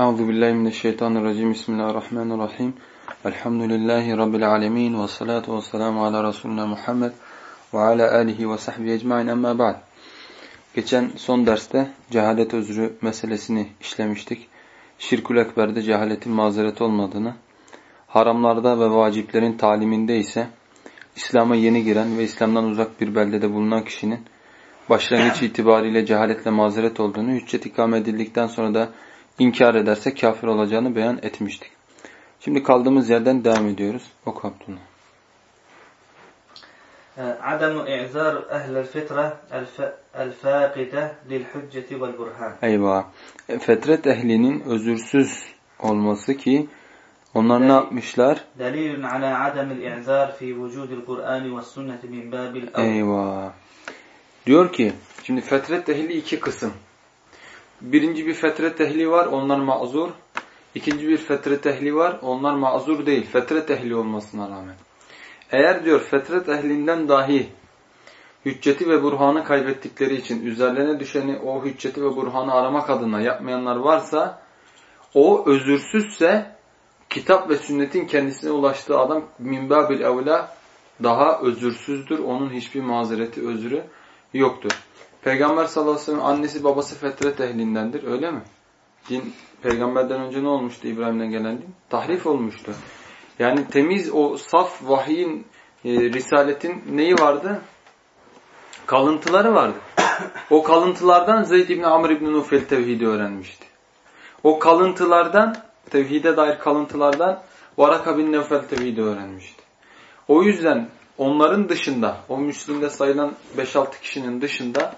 Euzu billahi mineşşeytanirracim. Bismillahirrahmanirrahim. Elhamdülillahi rabbil alamin ve salatu vesselamu ala resulina Muhammed ve ala alihi ve sahbihi ecmaîn. Amma ba'd. Geçen son derste cehalet özrü meselesini işlemiştik. Şirkül ekberde cehaletin mazeret olmadığını, haramlarda ve vaciplerin taliminde ise İslam'a yeni giren ve İslam'dan uzak bir beldede bulunan kişinin başlangıç itibariyle cehaletle mazeret olduğunu, hüccet ikame edildikten sonra da inkar ederse kafir olacağını beyan etmiştik. Şimdi kaldığımız yerden devam ediyoruz. Oku Abdullah. عدم إعذار أهل الفطرة الفاقدة للحجة والبرهان. Eyvah. E, fetret ehlinin özürsüz olması ki onlar ne yapmışlar? Delilun ala adamil i'zar fi vücudil Kur'an ve sünneti min babil Eyvah. Diyor ki, şimdi fetret ehli iki kısım. Birinci bir fetret ehli var, onlar mazur. İkinci bir fetret ehli var, onlar mazur değil. Fetret ehli olmasına rağmen. Eğer diyor fetret ehlinden dahi hücceti ve burhanı kaybettikleri için üzerlerine düşeni o hücceti ve burhanı aramak adına yapmayanlar varsa o özürsüzse kitap ve sünnetin kendisine ulaştığı adam minbabil evla daha özürsüzdür. Onun hiçbir mazereti, özrü yoktur. Peygamber sallallahu aleyhi ve sellem annesi babası fetret ehlindendir. Öyle mi? Din peygamberden önce ne olmuştu İbrahim'den gelen din? Tahrif olmuştu. Yani temiz o saf vahiyin, e, risaletin neyi vardı? Kalıntıları vardı. O kalıntılardan Zeyd İbni Amr İbni Nufel tevhidi öğrenmişti. O kalıntılardan, tevhide dair kalıntılardan Varaka bin Nefel tevhidi öğrenmişti. O yüzden onların dışında, o Müslim'de sayılan 5-6 kişinin dışında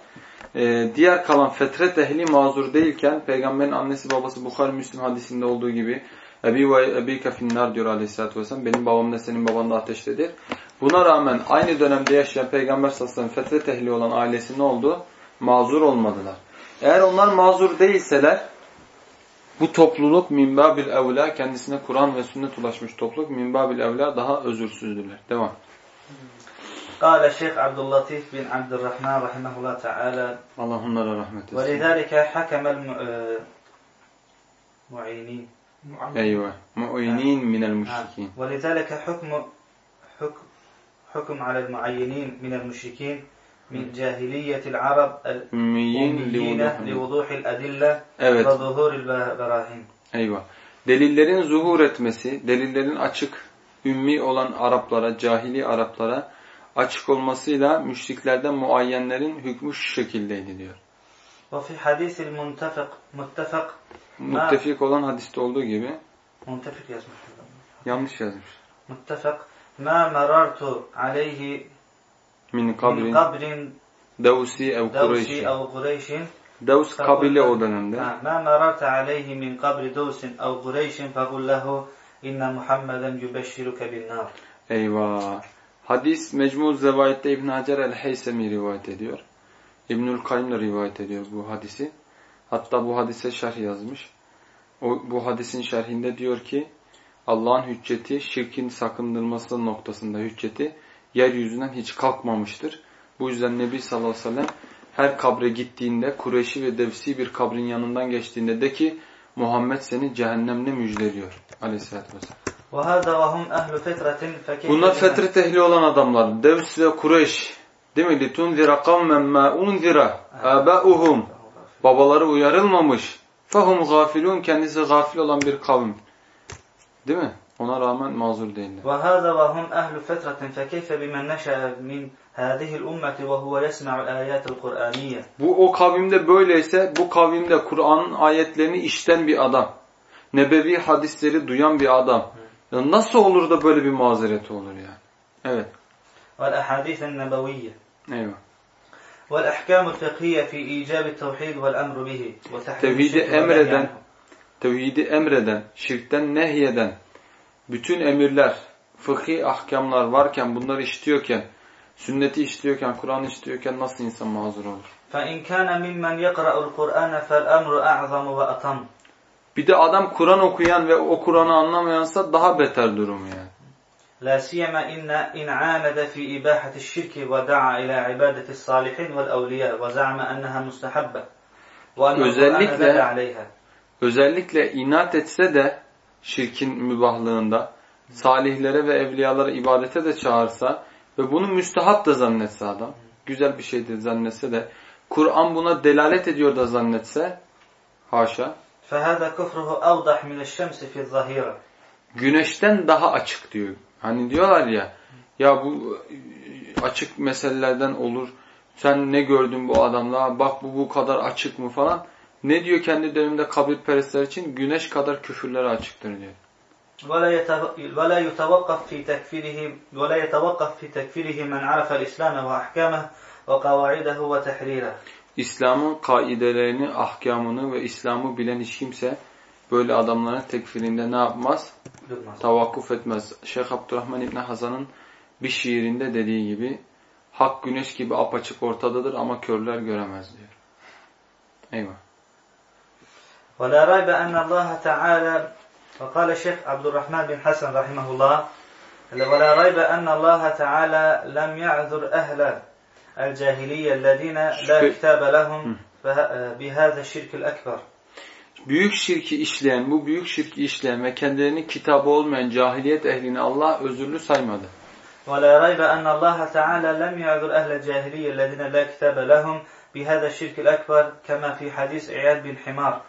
e, diğer kalan fetret ehli mazur değilken peygamberin annesi babası Bukhari Müslim hadisinde olduğu gibi Ebi ve Ebi kafinnar diyor aleyhissalatü vesselam. Benim babam da senin baban da ateştedir. Buna rağmen aynı dönemde yaşayan peygamber sallallahu aleyhi ve sellem fetret ehli olan ailesi ne oldu? Mazur olmadılar. Eğer onlar mazur değilseler bu topluluk minbabil evla kendisine Kur'an ve sünnet ulaşmış topluluk minbabil evla daha özürsüzdürler. Devam. قال الشيخ عبد اللطيف بن عبد الرحمن رحمه الله تعالى Allah onlara rahmet etsin. ولذلك حكم المعينين أيوة معينين من المشركين ولذلك حكم حكم حكم على المعينين من المشركين من جاهلية العرب Ümmiyin الأميين لوضوح الأدلة Evet. وظهور البراهين Eyvah. Delillerin zuhur etmesi, delillerin açık, ümmi olan Araplara, cahili Araplara açık olmasıyla müşriklerden muayyenlerin hükmü şu şekildeydi diyor. وفي حديث المنتفق متفق Muttefik olan hadiste olduğu gibi منتفق yazmış. yanlış yazmış. متفق ما مررت عليه Min من kabrin قبر Devsi ev دوسي Kureyşi. أو قريش Devs kabile o dönemde. ما مررت عليه من قبر دوس أو قريش فقل İnne Muhammeden yübeşşiruke bin nar. Eyvah. Hadis Mecmu Zevait'te İbn Hacer el-Heysemi rivayet ediyor. İbnül Kayyum da rivayet ediyor bu hadisi. Hatta bu hadise şerh yazmış. O, bu hadisin şerhinde diyor ki Allah'ın hücceti şirkin sakındırması noktasında hücceti yeryüzünden hiç kalkmamıştır. Bu yüzden Nebi sallallahu aleyhi ve sellem her kabre gittiğinde Kureşi ve Devsi bir kabrin yanından geçtiğinde de ki Muhammed seni cehennemle müjdeliyor aleyhissalatü vesselam. وهذا وهم أهل فترة فكيف Bunlar بمن- fetret ehli olan adamlar. Devs ve Kureyş. Değil mi? لِتُنْذِرَ قَوْمًا مَا اُنْذِرَ آبَاؤُهُمْ Babaları uyarılmamış. فَهُمْ غَافِلُونَ Kendisi gafil olan bir kavim. Değil mi? Ona rağmen mazur değiller. وهذا وهم أهل فترة فكيف بمن نشأ من هذه الأمة وهو يسمع الآيات القرآنية Bu o kavimde böyleyse bu kavimde Kur'an'ın ayetlerini işten bir adam. Nebevi hadisleri duyan bir adam. Ya nasıl olur da böyle bir mazereti olur yani? Evet. والأحاديث النبوية Eyvah. والأحكام الفقهية في إيجاب التوحيد والأمر به وتحريم Tevhidi الشرك والنهي emreden, عنه. tevhidi emreden, şirkten nehyeden, bütün emirler, fıkhi ahkamlar varken, bunları işliyorken, sünneti işliyorken, Kur'an işliyorken nasıl insan mazur olur? فإن كان ممن يقرأ القرآن فالأمر أعظم وأتم Bir de adam Kur'an okuyan ve o Kur'an'ı anlamayansa daha beter durum yani. لا سيما إن إن عاند في إباحة الشرك ودعا إلى عبادة الصالحين والأولياء وزعم أنها مستحبة وأن القرآن Özellikle- دل عليها özellikle inat etse de şirkin mübahlığında salihlere ve evliyalara ibadete de çağırsa ve bunu müstahap da zannetse adam, güzel bir şeydir zannetse de Kur'an buna delalet ediyor da zannetse haşa فهذا كفره أوضح من الشمس في الظهيرة güneşten daha açık diyor. Hani diyorlar ya ya bu açık meselelerden olur. Sen ne gördün bu adamla? Bak bu bu kadar açık mı falan. Ne diyor kendi döneminde kabirperestler için? Güneş kadar küfürlere açıktır diyor. ولا يتو- ولا يتوقف في تكفيره ولا يتوقف في تكفيره من عرف الإسلام وأحكامه وقواعده وتحريره İslam'ın kaidelerini, ahkamını ve İslam'ı bilen hiç kimse böyle adamların tekfirinde ne yapmaz? Durmaz. Tavakkuf etmez. Şeyh Abdurrahman İbni Hazan'ın bir şiirinde dediği gibi hak güneş gibi apaçık ortadadır ama körler göremez diyor. Eyvah. ولا ريب أن الله تعالى وقال الشيخ عبد الرحمن بن حسن رحمه الله ولا ريب أن الله تعالى لم يعذر أهل الجاهلية الذين لا شكرا. كتاب لهم فه- بهذا الشرك الأكبر Büyük şirki işleyen, bu büyük şirki işleyen ve kendilerinin kitabı olmayan cahiliyet ehlini Allah özürlü saymadı. ولا ريب أن الله تعالى لم يعذر أهل الجاهلية الذين لا كتاب لهم بهذا الشرك الأكبر كما في حديث عياد بن حمار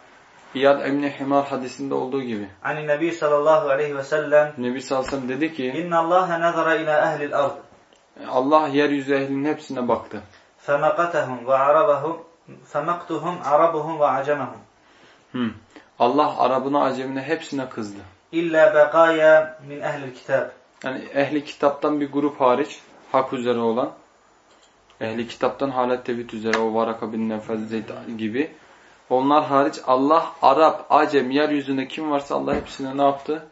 İyad Emni Himar hadisinde olduğu gibi. Ani Nebi sallallahu aleyhi ve sellem Nebi sallallahu aleyhi ve sellem dedi ki İnna Allah nazara ila ehli'l ard. Allah yeryüzü ehlinin hepsine baktı. Femakatahum ve arabahum femaktuhum arabuhum ve acemahum. Hmm. Allah Arabına, Acemine hepsine kızdı. İlla bekaya min ehli'l kitab. Yani ehli kitaptan bir grup hariç hak üzere olan ehli kitaptan halet tevhid üzere o Varaka bin Nefez Zeyd gibi onlar hariç Allah Arap, Acem yeryüzünde kim varsa Allah hepsine ne yaptı?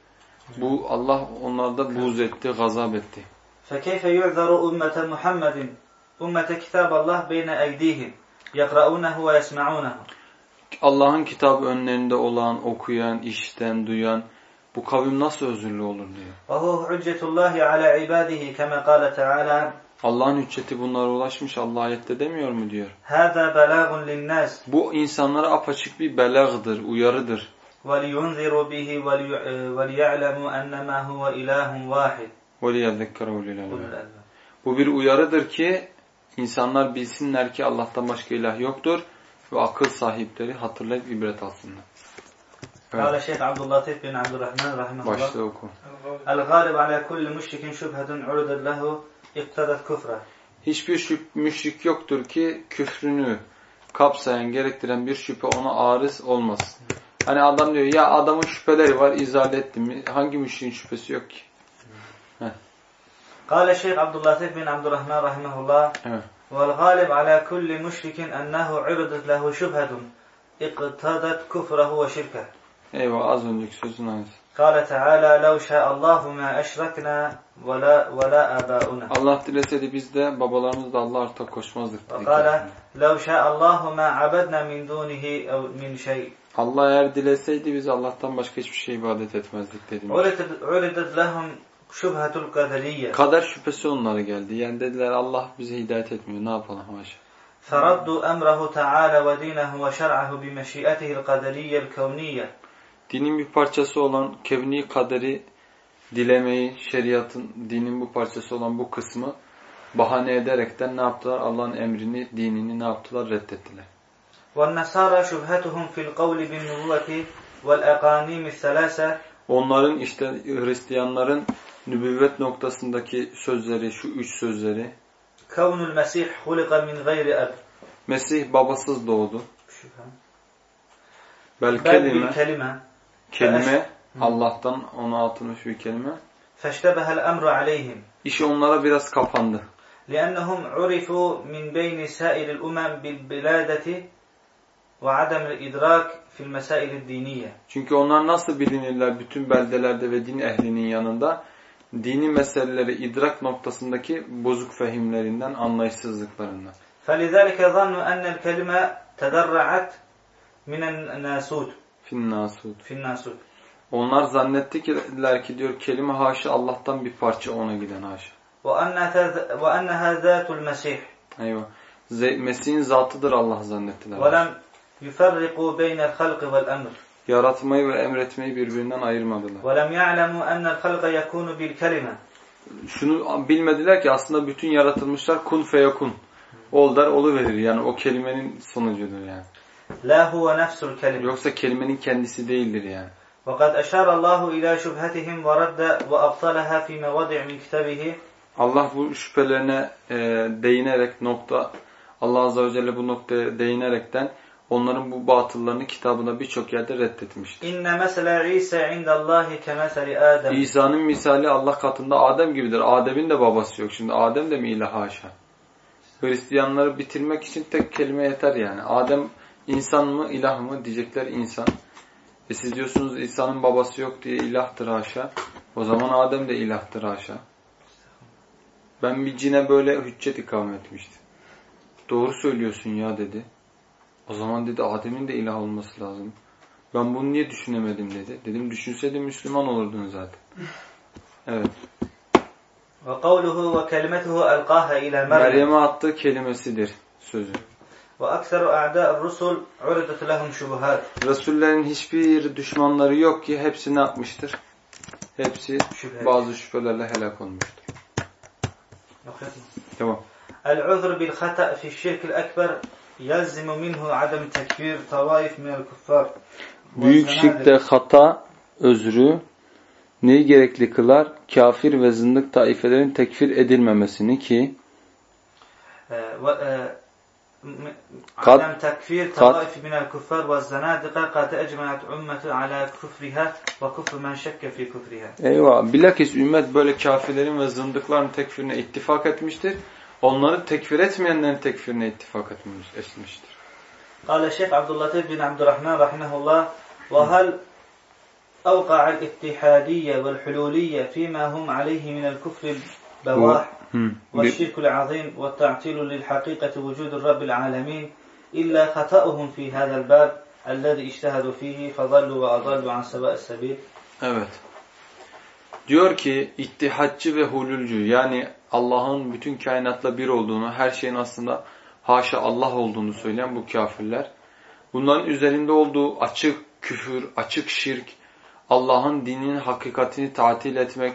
Bu Allah onlarda buğz etti, gazap etti. فكيف يعذر أمة محمد أمة كتاب الله بين أيديهم يقرؤونه ويسمعونه Allah'ın kitabı önlerinde olan, okuyan, işten, duyan bu kavim nasıl özürlü olur diyor. وهو حجة الله على عباده كما قال تعالى Allah'ın hücceti bunlara ulaşmış Allah ayette demiyor mu diyor. هذا بلاغ للناس Bu insanlara apaçık bir belagdır, uyarıdır. ولينذروا به ولي- وليعلموا أنما هو إله واحد وَلِيَذَّكَّرَ أُولِي أولو الْأَلْبَابِ الألباب. Bu bir uyarıdır ki insanlar bilsinler ki Allah'tan başka ilah yoktur ve akıl sahipleri hatırlayıp ibret alsınlar. قال Evet, الشيخ عبد اللطيف بن عبد الرحمن رحمه الله başta oku. الغالب على كل مشرك شبهة عرضت له اقتضت كفره Hiçbir şüp, müşrik yoktur ki küfrünü kapsayan, gerektiren bir şüphe ona arız olmasın. Hani adam diyor ya adamın şüpheleri var izah ettim mi? Hangi müşriğin şüphesi yok ki? قال الشيخ عبد اللطيف بن عبد الرحمن رحمه الله Evet. والغالب على كل مشرك أنه عرضت له شبهة اقتضت كفره وشركه Eyvah az önceki sözün aynısı. قال تعالى لو شاء الله ما أشركنا ولا ولا آباؤنا Allah dileseydi biz de babalarımız da Allah ortak koşmazdık. dedi وقال kendisine. لو شاء الله ما عبدنا من دونه أو من شيء Allah eğer dileseydi biz Allah'tan başka hiçbir şey ibadet etmezdik dedim. عرضت عرضت لهم شبهة القدرية Kader şüphesi onlara geldi. Yani dediler Allah bize hidayet etmiyor. Ne yapalım haşa. فردوا أمره تعالى ودينه وشرعه بمشيئته القدرية الكونية Dinin bir parçası olan kevni kaderi dilemeyi, şeriatın dinin bu parçası olan bu kısmı bahane ederekten ne yaptılar? Allah'ın emrini, dinini ne yaptılar? Reddettiler. والنصارى شبهتهم في القول بالنبوة والأقانيم الثلاثة Onların işte Hristiyanların nübüvvet noktasındaki sözleri, şu üç sözleri. كون المسيح خلق من غير أب Mesih babasız doğdu. شبهة. Bel بل kelime, بالكلمة kelime Allah'tan ona atılmış bir kelime. فاشتبه الأمر عليهم İşi onlara biraz kapandı. لأنهم عرفوا من بين سائر الأمم بالبلادة وعدم الإدراك في المسائل الدينية Çünkü onlar nasıl bilinirler bütün beldelerde ve din ehlinin yanında? Dini meseleleri idrak noktasındaki bozuk fehimlerinden, anlayışsızlıklarından. فلذلك ظنوا أن الكلمة تدرعت من الناسوت Finnasud. Finnasud. Onlar zannettiler ki diyor kelime haşa Allah'tan bir parça ona giden haşa. Ve enneha zâtul mesih. Eyvah. Mesih'in zatıdır Allah zannettiler. Ve lem yuferriku beynel halkı vel emr. Yaratmayı ve emretmeyi birbirinden ayırmadılar. Ve lem ya'lemu ennel halka yekunu bil kelime. Şunu bilmediler ki aslında bütün yaratılmışlar kun feyekun. Ol der oluverir. Yani o kelimenin sonucudur yani. لا هو نفس الكلمة Yoksa kelimenin kendisi değildir yani. وقد أشار الله إلى شبهتهم ورد وأبطلها في مواضع من كتابه Allah bu şüphelerine e, değinerek nokta Allah Azze ve Celle bu noktaya değinerekten onların bu batıllarını kitabında birçok yerde reddetmiştir. إن مثل عيسى عند الله كمثل آدم İsa'nın misali Allah katında Adem gibidir. Adem'in de babası yok. Şimdi Adem de mi ilah haşa? Hristiyanları bitirmek için tek kelime yeter yani. Adem İnsan mı ilah mı diyecekler insan. E siz diyorsunuz İsa'nın babası yok diye ilahtır haşa. O zaman Adem de ilahtır haşa. Ben bir cine böyle hüccet ikame etmiştim. Doğru söylüyorsun ya dedi. O zaman dedi Adem'in de ilah olması lazım. Ben bunu niye düşünemedim dedi. Dedim düşünseydin Müslüman olurdun zaten. Evet. Ve kavluhu ve kelimetuhu elqaha ila Meryem'e attığı kelimesidir sözü. Ve akseru a'da'ir rusul uridat lehum şubuhat. Resullerin hiçbir düşmanları yok ki hepsi ne yapmıştır? Hepsi Şüpheli. bazı şüphelerle helak olmuştur. Tamam. El-uzr bil hata fi şirkil ekber yelzimu minhu adem tekfir tavaif minel kuffar. Büyük şirkte hata özrü neyi gerekli kılar? Kafir ve zındık taifelerin tekfir edilmemesini ki ee, ve e, و- آه، م- قد- عدم تكفير قد- طوائف من الكفار والزنادقة قد أجمعت أمة على كفرها وكفر من شك في كفرها eyvah bilakis ümmet böyle kafirlerin ve zındıkların tekfirine ittifak etmiştir. Onları tekfir etmeyenlerin tekfirine ittifak etmiş, etmiştir. قال الشيخ عبد اللطيف بن عبد الرحمن رحمه الله وهل أوقع الاتحادية والحلولية فيما هم عليه من الكفر البواح Hı. Bir- والشرك العظيم والتعطيل للحقيقة وجود الرب العالمين إلا خطأهم في هذا الباب الذي اجتهدوا فيه فضلوا وأضلوا عن سواء السبيل Evet. Diyor ki ittihatçı ve hululcu yani Allah'ın bütün kainatla bir olduğunu, her şeyin aslında haşa Allah olduğunu söyleyen bu kafirler. Bunların üzerinde olduğu açık küfür, açık şirk, Allah'ın dininin hakikatini tatil etmek,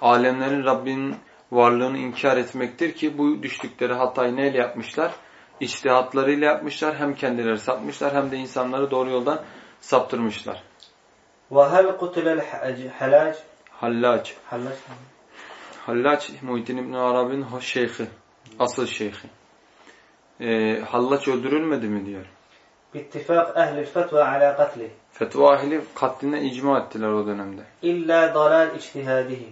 alemlerin Rabbinin varlığını inkar etmektir ki bu düştükleri hatayı neyle yapmışlar? İçtihatlarıyla yapmışlar. Hem kendileri sapmışlar hem de insanları doğru yoldan saptırmışlar. وهل قتل الحلاج Hallac. حلاج Hallaç Muhittin İbn Arabi'nin ho- şeyhi. Asıl şeyhi. Ee, Hallaç öldürülmedi mi diyor. باتفاق أهل الفتوى على قتله Fetva ehli katline icma ettiler o dönemde. إلا ضلال اجتهاده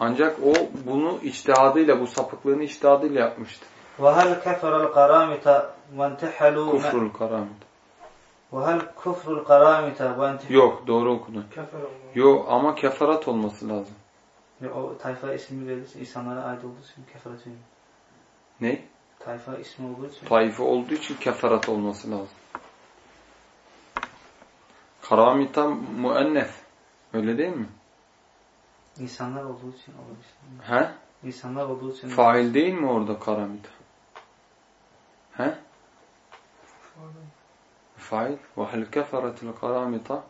Ancak o bunu içtihadıyla, bu sapıklığını içtihadıyla yapmıştı. وهل كفر القرامطة وانتحلوا Kufrul karamet. وهل كفر القرامطة وانتحلوا Yok, doğru okudun. Yok ama kefarat olması lazım. O tayfa ismi verilirse insanlara ait olduğu için kefaret ünlü. Ne? Tayfa ismi olduğu için. Taife olduğu için kefarat olması lazım. Karamita muennef. Öyle değil mi? İnsanlar olduğu için olabilir. He? İnsanlar olduğu için. Fail değil mi orada karamita? He? Fail. وَهَلْ كَفَرَتِ الْقَرَامِطَ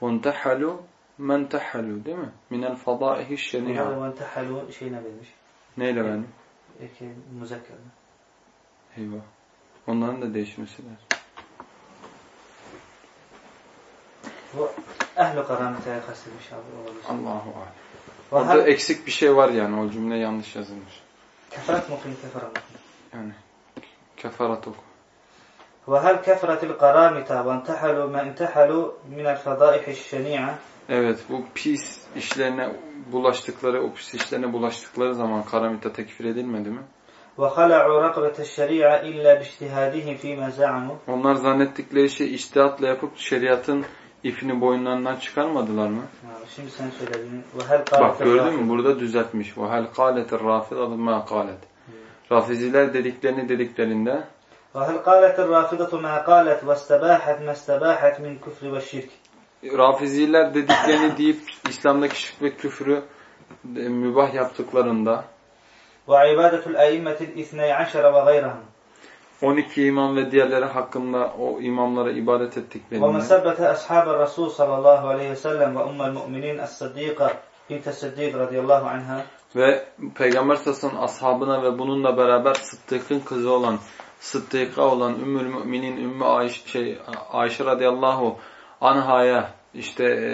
وَانْتَحَلُوا مَنْ تَحَلُوا değil mi? مِنَ الْفَضَائِهِ الشَّنِيعَ Burada ventahalu şeyine vermiş. Neyle benim? Eki muzakkerine. Eyvah. Onların da değişmesi lazım. Bu ehli karamiteye kastedilmiş abi olabilir. Allahu alem. Orada Orada eksik bir şey var yani. O cümle yanlış yazılmış. kefaret mi okuyun kefara mı okuyun? Yani kefarat oku. وهل كفرت القرامطة وانتحلوا ما انتحلوا من الفضائح الشنيعة Evet bu pis işlerine bulaştıkları, o pis işlerine bulaştıkları zaman karamita tekfir edilmedi mi? وخلعوا رقبة الشريعة إلا باجتهادهم فيما زعموا Onlar zannettikleri şey iştihatla yapıp şeriatın ipini boyunlarından çıkarmadılar mı? Yani Şimdi sen söylediğin وهل قالت Bak gördün mü الرافضة- burada düzeltmiş. وَهَلْ قَالَتِ الرَّافِضَةُ مَا قَالَتْ Rafiziler dediklerini dediklerinde وهل قالت الرافضة ما قالت واستباحت ما استباحت من كفر والشرك Rafiziler dediklerini deyip İslam'daki şirk ve küfrü e, mübah yaptıklarında وعبادة الأئمة الاثني عشر وغيرهم 12 imam ve diğerleri hakkında o imamlara ibadet ettiklerini ومثبت أصحاب الرسول صلى الله عليه وسلم وأم المؤمنين الصديقة بنت الصديق رضي الله عنها ve Peygamber sallallahu ashabına ve bununla beraber Sıddık'ın kızı olan Sıddık'a olan Ümmül Müminin Ümmü Ayşe, şey, Ayşe radıyallahu anhaya işte e,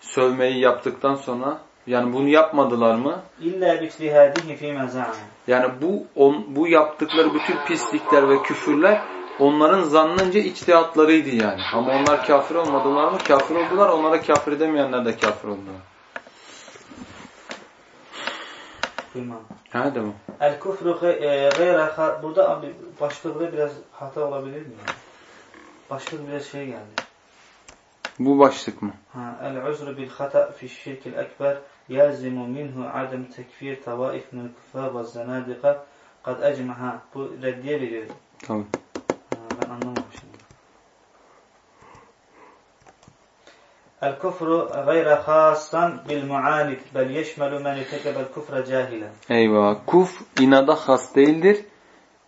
sövmeyi yaptıktan sonra yani bunu yapmadılar mı? İlla bislihadihi fi Yani bu on, bu yaptıkları bütün pislikler ve küfürler onların zannınca içtihatlarıydı yani. Ama onlar kafir olmadılar mı? Kafir oldular. Onlara kafir edemeyenler de kafir oldular. İmam. Ha devam. El küfrü e, gayra burada abi başlıkta biraz hata olabilir mi? Başlık biraz şey geldi. Bu başlık mı? Ha, el uzru bil hata fi şirkil ekber minhu adem tekfir tavaif min kuffar ve zanadika kad ecmaha. Bu reddiye veriyor. Tabii. Ha, ben anlamamışım. El kufru gayra khasan bil muanid bel yeşmelu men itekebel kufra cahilen. Eyvah. Kuf inada has değildir.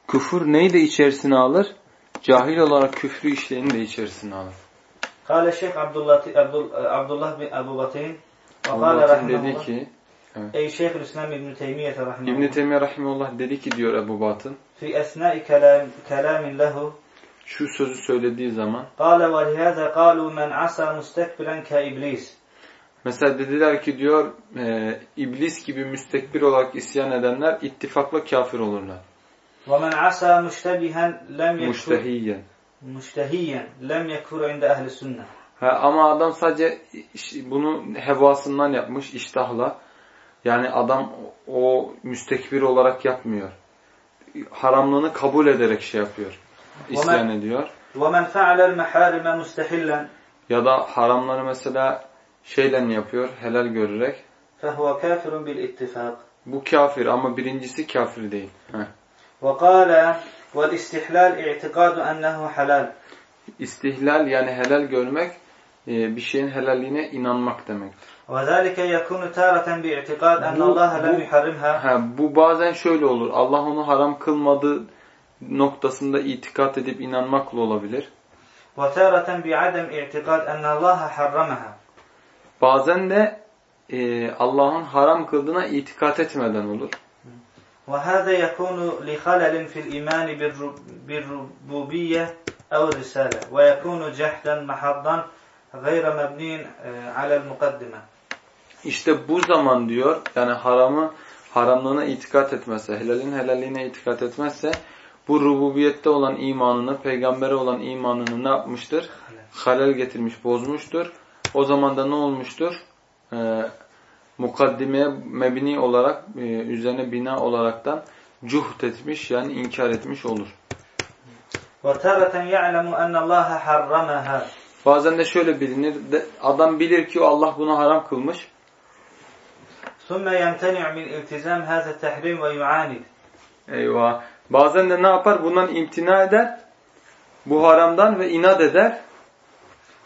Küfür neyi de içerisine alır? Cahil olarak küfrü işleyeni de içerisine alır. Kale Şeyh Abdullah, Abdul, Abdullah bin Ebu Batin Allah'ın dedi ki Ey Şeyhül İslam İbn-i Teymiye rahmetullah İbn Teymiye rahimehullah dedi ki diyor Ebu Batın fi esnai kelam, kelamin lehu şu sözü söylediği zaman lihâze kâlu men asa mustekbiren ke iblis. mesela dediler ki diyor e, iblis gibi müstekbir olarak isyan edenler ittifakla kafir olurlar. Ve men asa müştebihen lem yekfur. Müştehiyen. Müştehiyen lem yekfur inde ehli sünnet. Ha, ama adam sadece iş- bunu hevasından yapmış iştahla. Yani adam o müstekbir olarak yapmıyor. Haramlığını kabul ederek şey yapıyor. İsyan ediyor. Ve men fe'alel meharime mustehillen Ya da haramları mesela şeyle yapıyor, helal görerek. fehuve kafirun bil ittifak. Bu kafir ama birincisi kafir değil. Heh. وقال والاستحلال اعتقاد أنه حلال İstihlal yani helal görmek e, bir şeyin helalliğine inanmak demektir. وذلك يكون تارة باعتقاد أن Bu- الله لم bu- يحرمها Ha, bu bazen şöyle olur. Allah onu haram kılmadığı noktasında itikat edip inanmakla olabilir. وتارة بعدم اعتقاد أن الله حرمها Bazen de e, Allah'ın haram kıldığına itikat etmeden olur. وهذا يكون لخلل في الإيمان بالرب- بالربوبية أو الرسالة ويكون جحدا محضا غير مبني آه، على المقدمة İşte bu zaman diyor yani haramı haramlığına itikat etmezse, helalin helalliğine itikat etmezse bu rububiyette olan imanını, peygambere olan imanını ne yapmıştır? Halel getirmiş, bozmuştur. O zaman da ne olmuştur? Ee, mukaddimeye mebni olarak, e, üzerine bina olaraktan cuhd etmiş yani inkar etmiş olur. وتارة يعلم أن الله حرمها Bazen de şöyle bilinir, de, adam bilir ki Allah bunu haram kılmış. ثم يمتنع من التزام هذا التحريم ويعاند Eyvah. Bazen de ne yapar? Bundan imtina eder. Bu haramdan ve inat eder.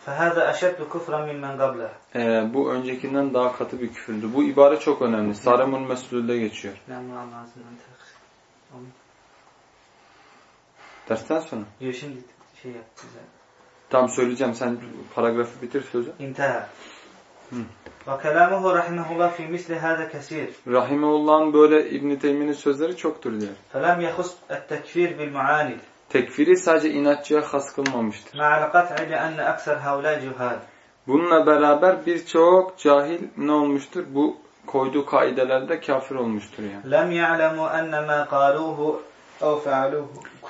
فهذا أشد كفرا ممن قبله Ee, bu öncekinden daha katı bir küfürdü. Bu ibare çok önemli. Saremul Mesul'de geçiyor. نعم نعم lazım Onu Dersten sonra. Yok şimdi şey yap güzel. Tam söyleyeceğim. Sen paragrafı bitir sözü. İnteha. Ve kelamuhu rahimehullah fi misli hâze kesir. Rahimehullah'ın böyle İbn-i Teymi'nin sözleri çoktur diyor. Felem yehus et-tekfir bil muanid. Tekfiri sadece inatçıya has kılmamıştır. Ma'al kat'i li enne ekser havlâ cuhâd. Bununla beraber birçok cahil ne olmuştur? Bu koyduğu kaidelerde kafir olmuştur yani. Lem ya'lemu enne ma kaluhu ev fe'aluhu.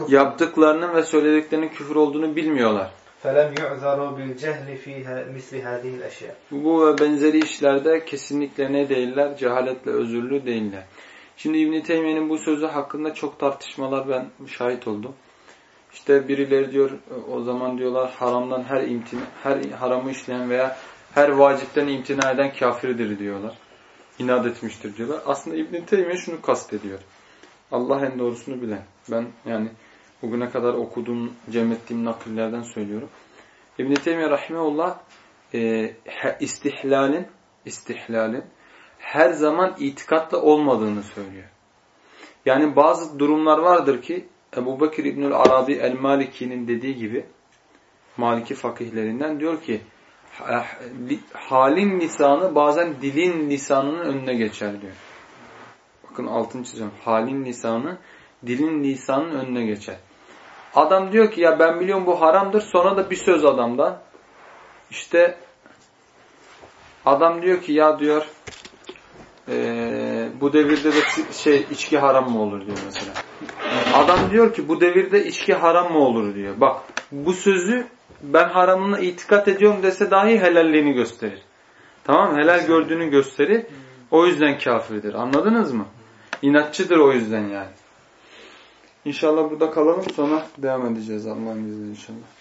Yaptıklarının ve söylediklerinin küfür olduğunu bilmiyorlar. فلم يعذروا بالجهل فيها مثل هذه الأشياء Bu ve benzeri işlerde kesinlikle ne değiller? Cehaletle özürlü değiller. Şimdi İbn-i Teymiye'nin bu sözü hakkında çok tartışmalar ben şahit oldum. İşte birileri diyor o zaman diyorlar haramdan her imtina, her haramı işleyen veya her vacipten imtina eden kafirdir diyorlar. İnat etmiştir diyorlar. Aslında İbn Teymiye şunu kastediyor. Allah en doğrusunu bilen. Ben yani bugüne kadar okuduğum, cem ettiğim nakillerden söylüyorum. İbn Teymiye rahimeullah e, istihlalin istihlalin her zaman itikatla olmadığını söylüyor. Yani bazı durumlar vardır ki Ebu Bekir İbnül Arabi El-Maliki'nin dediği gibi Maliki fakihlerinden diyor ki halin lisanı bazen dilin lisanının önüne geçer diyor. Bakın altını çizeceğim. Halin lisanı dilin lisanının önüne geçer. Adam diyor ki ya ben biliyorum bu haramdır. Sonra da bir söz adamda. İşte adam diyor ki ya diyor e, bu devirde de şey içki haram mı olur diyor mesela. Adam diyor ki bu devirde içki haram mı olur diyor. Bak bu sözü ben haramına itikat ediyorum dese dahi helalliğini gösterir. Tamam? Helal gördüğünü gösterir. O yüzden kafirdir. Anladınız mı? İnatçıdır o yüzden yani. İnşallah burada kalalım sonra devam edeceğiz Allah'ın izniyle inşallah.